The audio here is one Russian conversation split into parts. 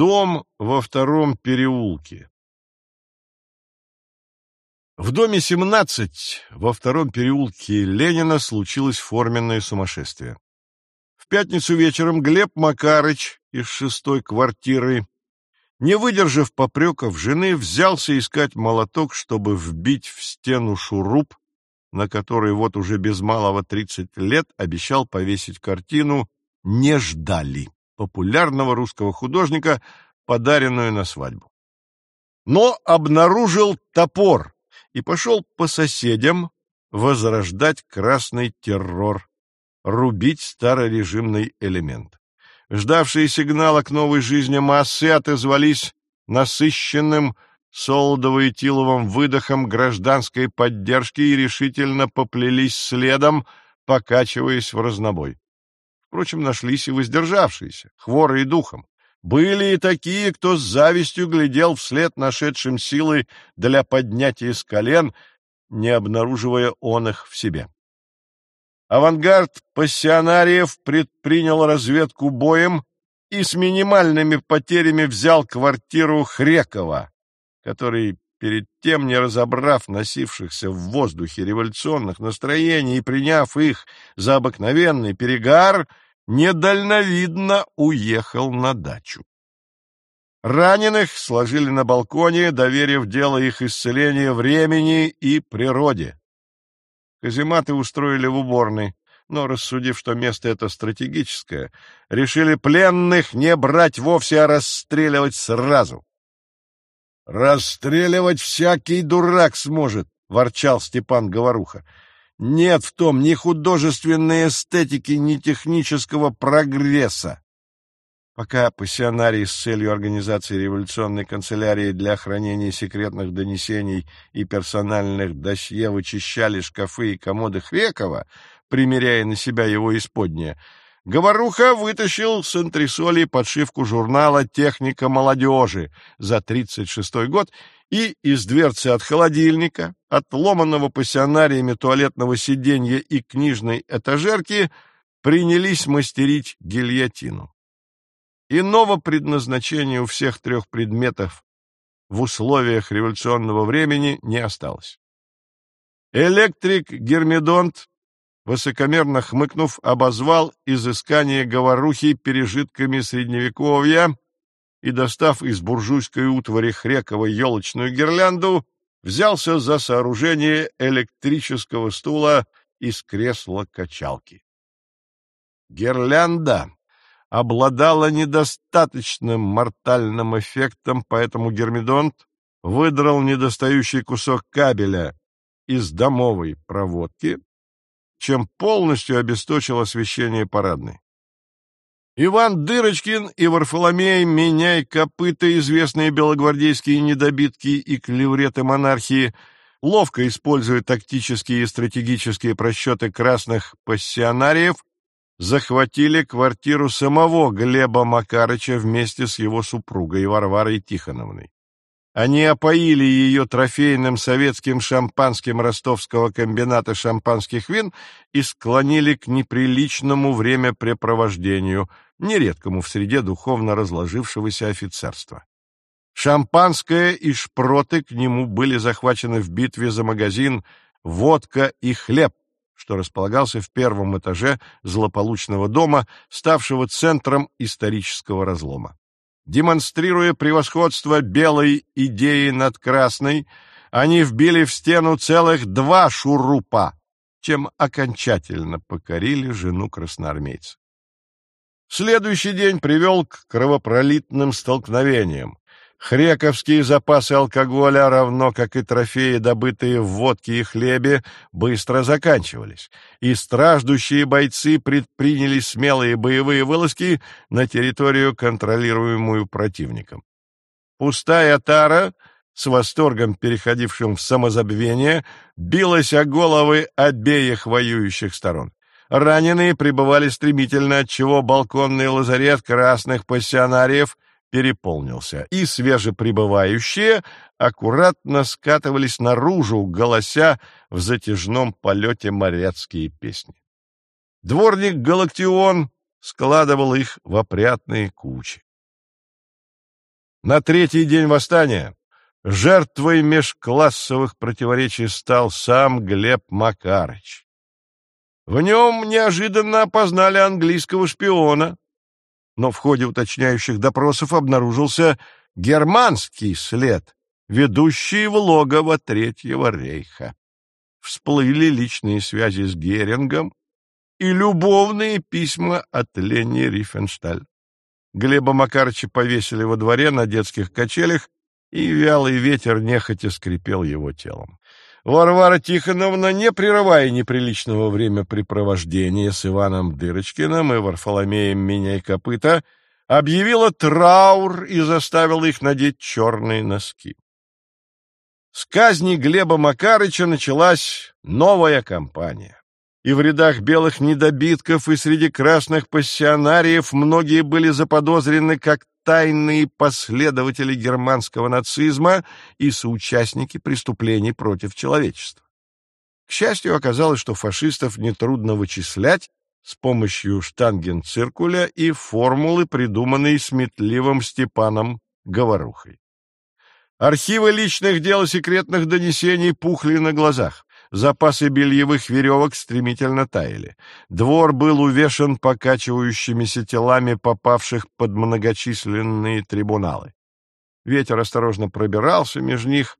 Дом во втором переулке. В доме 17 во втором переулке Ленина случилось форменное сумасшествие. В пятницу вечером Глеб Макарыч из шестой квартиры, не выдержав попреков жены, взялся искать молоток, чтобы вбить в стену шуруп, на который вот уже без малого 30 лет обещал повесить картину «Не ждали» популярного русского художника, подаренную на свадьбу. Но обнаружил топор и пошел по соседям возрождать красный террор, рубить старорежимный элемент. Ждавшие сигнала к новой жизни массы отозвались насыщенным Солодово и Тиловым выдохом гражданской поддержки и решительно поплелись следом, покачиваясь в разнобой. Впрочем, нашлись и воздержавшиеся, хворые духом. Были и такие, кто с завистью глядел вслед нашедшим силы для поднятия с колен, не обнаруживая он их в себе. Авангард пассионариев предпринял разведку боем и с минимальными потерями взял квартиру Хрекова, который перед тем, не разобрав носившихся в воздухе революционных настроений и приняв их за обыкновенный перегар, недальновидно уехал на дачу. Раненых сложили на балконе, доверив дело их исцеления времени и природе. Казематы устроили в уборной, но, рассудив, что место это стратегическое, решили пленных не брать вовсе, а расстреливать сразу. «Расстреливать всякий дурак сможет», — ворчал Степан Говоруха. «Нет в том ни художественной эстетики, ни технического прогресса». Пока пассионарии с целью организации революционной канцелярии для хранения секретных донесений и персональных досье вычищали шкафы и комоды Хрекова, примеряя на себя его исподнее, Говоруха вытащил с антресолей подшивку журнала «Техника молодежи» за 36 год и из дверцы от холодильника, от ломаного пассионариями туалетного сиденья и книжной этажерки принялись мастерить гильотину. Иного предназначения у всех трех предметов в условиях революционного времени не осталось. Электрик Гермидонт высокомерно хмыкнув, обозвал изыскание говорухи пережитками Средневековья и, достав из буржуйской утвари Хрекова елочную гирлянду, взялся за сооружение электрического стула из кресла-качалки. Гирлянда обладала недостаточным мортальным эффектом, поэтому Гермидонт выдрал недостающий кусок кабеля из домовой проводки, чем полностью обесточил освещение парадной. Иван Дырочкин и Варфоломей, меняй копыта, известные белогвардейские недобитки и клевреты монархии, ловко используя тактические и стратегические просчеты красных пассионариев, захватили квартиру самого Глеба Макарыча вместе с его супругой Варварой Тихоновной. Они опоили ее трофейным советским шампанским ростовского комбината шампанских вин и склонили к неприличному времяпрепровождению, нередкому в среде духовно разложившегося офицерства. Шампанское и шпроты к нему были захвачены в битве за магазин «Водка и хлеб», что располагался в первом этаже злополучного дома, ставшего центром исторического разлома. Демонстрируя превосходство белой идеи над красной, они вбили в стену целых два шурупа, чем окончательно покорили жену красноармейца. Следующий день привел к кровопролитным столкновениям. Хрековские запасы алкоголя, равно как и трофеи, добытые в водке и хлебе, быстро заканчивались, и страждущие бойцы предприняли смелые боевые вылазки на территорию, контролируемую противником. Пустая тара, с восторгом переходившим в самозабвение, билась о головы обеих воюющих сторон. Раненые пребывали стремительно, отчего балконный лазарет красных пассионариев — переполнился, и свежеприбывающие аккуратно скатывались наружу, голося в затяжном полете моряцкие песни. Дворник Галактион складывал их в опрятные кучи. На третий день восстания жертвой межклассовых противоречий стал сам Глеб Макарыч. В нем неожиданно опознали английского шпиона, но в ходе уточняющих допросов обнаружился германский след, ведущий в логово Третьего рейха. Всплыли личные связи с Герингом и любовные письма от Лени Рифеншталь. Глеба Макарыча повесили во дворе на детских качелях, и вялый ветер нехотя скрипел его телом. Варвара Тихоновна, не прерывая неприличного времяпрепровождения с Иваном Дырочкиным и Варфоломеем Меняй Копыта, объявила траур и заставила их надеть черные носки. С казни Глеба Макарыча началась новая кампания. И в рядах белых недобитков, и среди красных пассионариев многие были заподозрены как тайные последователи германского нацизма и соучастники преступлений против человечества. К счастью, оказалось, что фашистов нетрудно вычислять с помощью штангенциркуля и формулы, придуманной сметливым Степаном Говорухой. Архивы личных дел и секретных донесений пухли на глазах. Запасы бельевых веревок стремительно таяли. Двор был увешан покачивающимися телами попавших под многочисленные трибуналы. Ветер осторожно пробирался между них,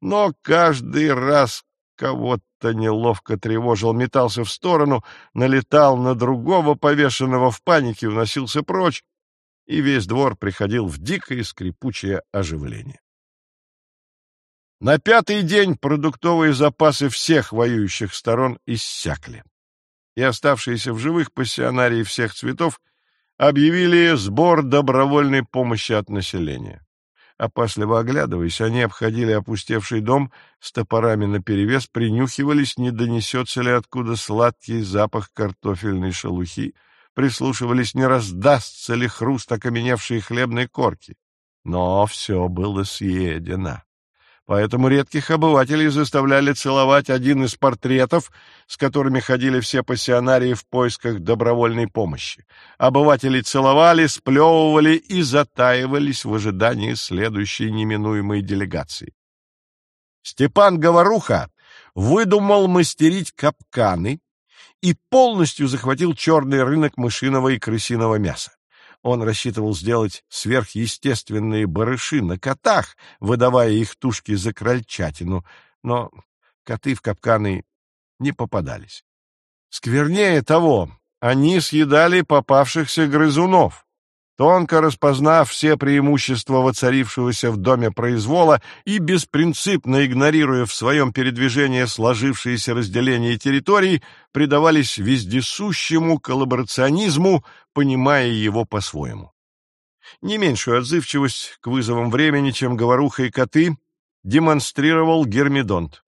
но каждый раз кого-то неловко тревожил, метался в сторону, налетал на другого повешенного в панике, уносился прочь, и весь двор приходил в дикое скрипучее оживление. На пятый день продуктовые запасы всех воюющих сторон иссякли, и оставшиеся в живых пассионарии всех цветов объявили сбор добровольной помощи от населения. Опасливо оглядываясь, они обходили опустевший дом с топорами наперевес, принюхивались, не донесется ли откуда сладкий запах картофельной шелухи, прислушивались, не раздастся ли хруст окаменевшей хлебной корки. Но все было съедено поэтому редких обывателей заставляли целовать один из портретов, с которыми ходили все пассионарии в поисках добровольной помощи. Обыватели целовали, сплевывали и затаивались в ожидании следующей неминуемой делегации. Степан Говоруха выдумал мастерить капканы и полностью захватил черный рынок мышиного и крысиного мяса. Он рассчитывал сделать сверхъестественные барыши на котах, выдавая их тушки за крольчатину, но коты в капканы не попадались. Сквернее того, они съедали попавшихся грызунов. Тонко распознав все преимущества воцарившегося в доме произвола и беспринципно игнорируя в своем передвижении сложившееся разделение территорий, предавались вездесущему коллаборационизму, понимая его по-своему. Не меньшую отзывчивость к вызовам времени, чем говоруха и коты, демонстрировал Гермидонт.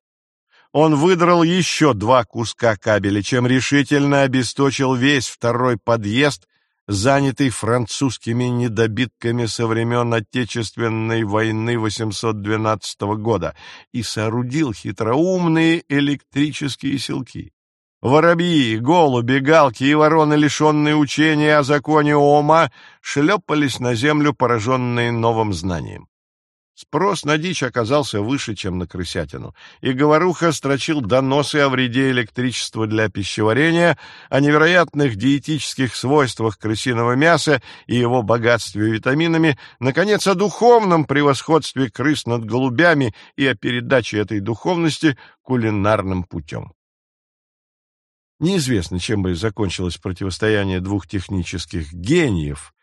Он выдрал еще два куска кабеля, чем решительно обесточил весь второй подъезд занятый французскими недобитками со времен Отечественной войны 812 года, и соорудил хитроумные электрические селки. Воробьи, голуби, галки и вороны, лишенные учения о законе Ома, шлепались на землю, пораженные новым знанием. Спрос на дичь оказался выше, чем на крысятину, и Говоруха строчил доносы о вреде электричества для пищеварения, о невероятных диетических свойствах крысиного мяса и его богатстве витаминами, наконец, о духовном превосходстве крыс над голубями и о передаче этой духовности кулинарным путем. Неизвестно, чем бы закончилось противостояние двух технических гениев,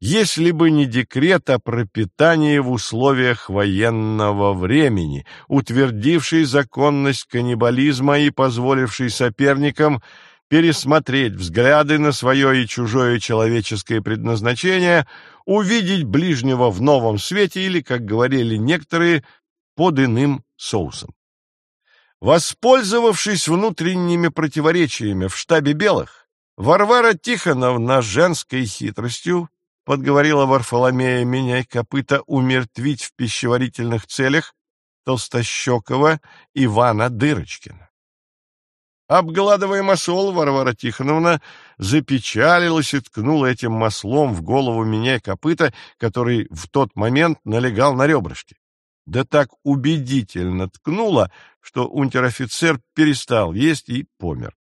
если бы не декрет о пропитании в условиях военного времени, утвердивший законность каннибализма и позволивший соперникам пересмотреть взгляды на свое и чужое человеческое предназначение, увидеть ближнего в новом свете или, как говорили некоторые, под иным соусом. Воспользовавшись внутренними противоречиями в штабе белых, Варвара Тихоновна женской хитростью подговорила Варфоломея меняй копыта умертвить в пищеварительных целях толстощекого Ивана Дырочкина. Обгладывая масол, Варвара Тихоновна запечалилась и ткнула этим маслом в голову меня копыта, который в тот момент налегал на ребрышки. Да так убедительно ткнула, что унтер-офицер перестал есть и помер.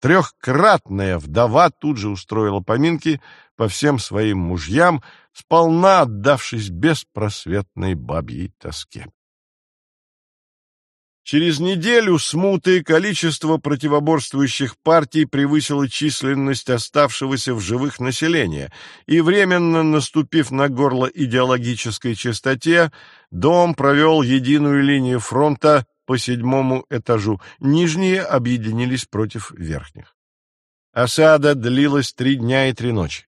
Трехкратная вдова тут же устроила поминки по всем своим мужьям, сполна отдавшись беспросветной бабьей тоске. Через неделю смуты количество противоборствующих партий превысило численность оставшегося в живых населения, и, временно наступив на горло идеологической чистоте, Дом провел единую линию фронта по седьмому этажу, нижние объединились против верхних. Осада длилась три дня и три ночи.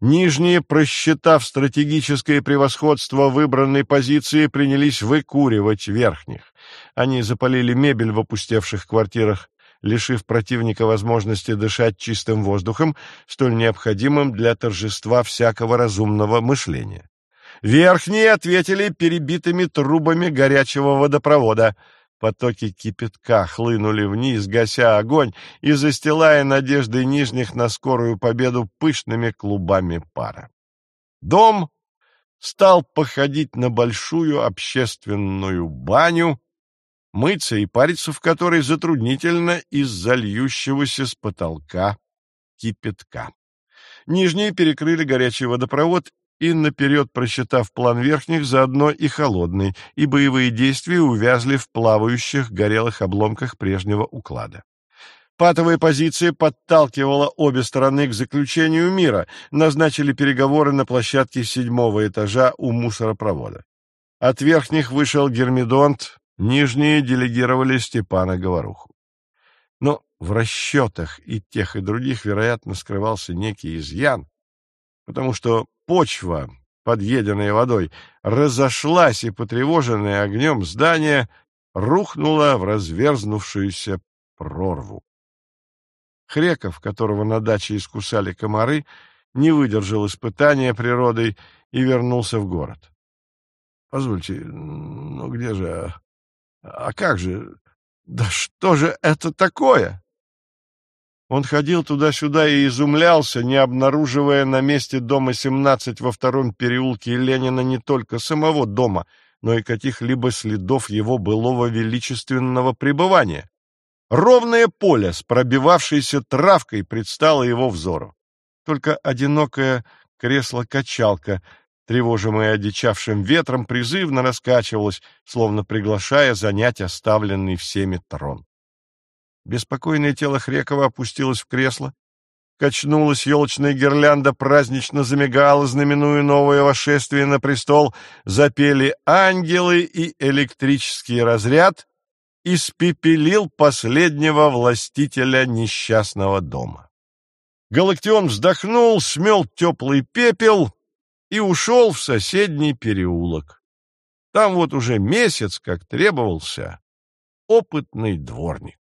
Нижние, просчитав стратегическое превосходство выбранной позиции, принялись выкуривать верхних. Они запалили мебель в опустевших квартирах, лишив противника возможности дышать чистым воздухом, столь необходимым для торжества всякого разумного мышления. Верхние ответили перебитыми трубами горячего водопровода — Потоки кипятка хлынули вниз, гася огонь и застилая надежды нижних на скорую победу пышными клубами пара. Дом стал походить на большую общественную баню, мыться и париться в которой затруднительно из-за льющегося с потолка кипятка. Нижние перекрыли горячий водопровод и, наперед просчитав план верхних, заодно и холодный, и боевые действия увязли в плавающих горелых обломках прежнего уклада. Патовая позиция подталкивала обе стороны к заключению мира, назначили переговоры на площадке седьмого этажа у мусоропровода. От верхних вышел Гермидонт, нижние делегировали Степана Говоруху. Но в расчетах и тех, и других, вероятно, скрывался некий изъян, потому что почва, подъеденная водой, разошлась, и потревоженное огнем здание рухнуло в разверзнувшуюся прорву. Хреков, которого на даче искусали комары, не выдержал испытания природой и вернулся в город. — Позвольте, ну где же... А как же... Да что же это такое? Он ходил туда-сюда и изумлялся, не обнаруживая на месте дома 17 во втором переулке Ленина не только самого дома, но и каких-либо следов его былого величественного пребывания. Ровное поле с пробивавшейся травкой предстало его взору. Только одинокое кресло-качалка, тревожимое одичавшим ветром, призывно раскачивалось, словно приглашая занять оставленный всеми трон. Беспокойное тело Хрекова опустилось в кресло, качнулась елочная гирлянда, празднично замигала, знаменуя новое вошествие на престол, запели ангелы и электрический разряд испепелил последнего властителя несчастного дома. Галактион вздохнул, смел теплый пепел и ушел в соседний переулок. Там вот уже месяц, как требовался, опытный дворник.